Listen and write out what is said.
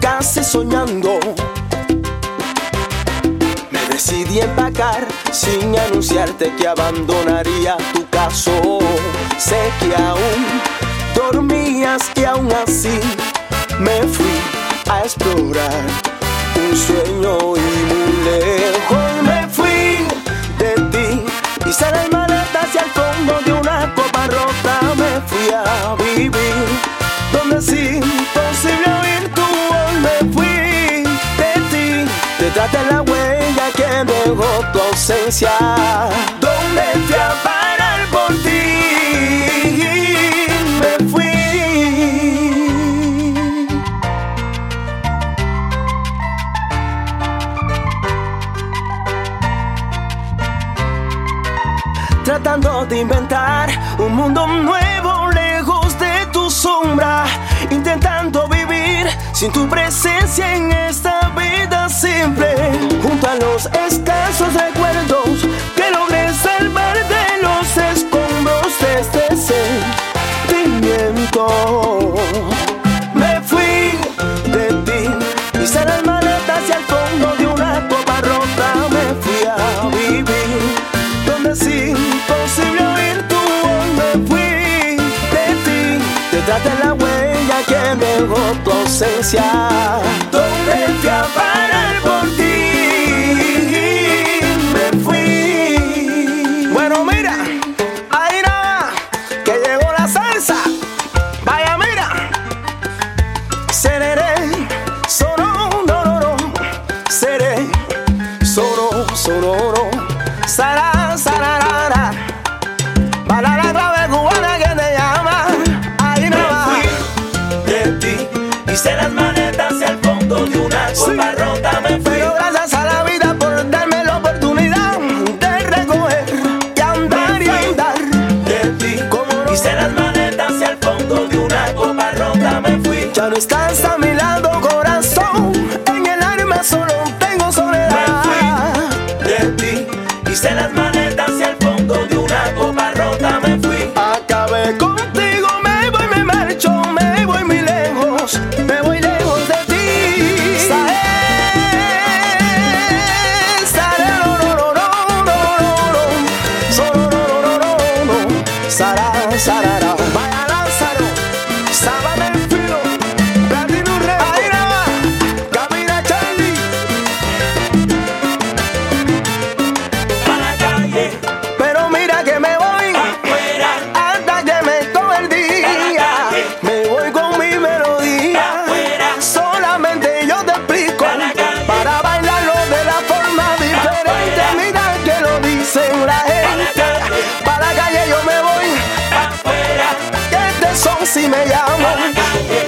casi soñando. Me decidí empacar sin anunciarte que abandonaría tu caso. Sé que aún dormías y aún así me fui a explorar un sueño y dejó tu ausencia, fui a parar por ti. Me fui. tratando de inventar un mundo nuevo lejos de tu sombra, intentando vivir sin tu presencia en esta detrás de la huella que dejó tu ausencia donde fui a parar por ti. Me fui. Bueno mira ahí nada que llegó la salsa. Vaya mira. Seré sonoro no, no, no. seré sonoro sonoro Sara, Hice las maletas hacia el fondo de una copa rota me fui. Pero gracias a la vida por darme la oportunidad de recoger y andar y andar. de ti. Como no Hice las maletas hacia el fondo de una copa rota me fui. ya no estás a mi lado, corazón. En el alma solo sará, sarará. me llaman.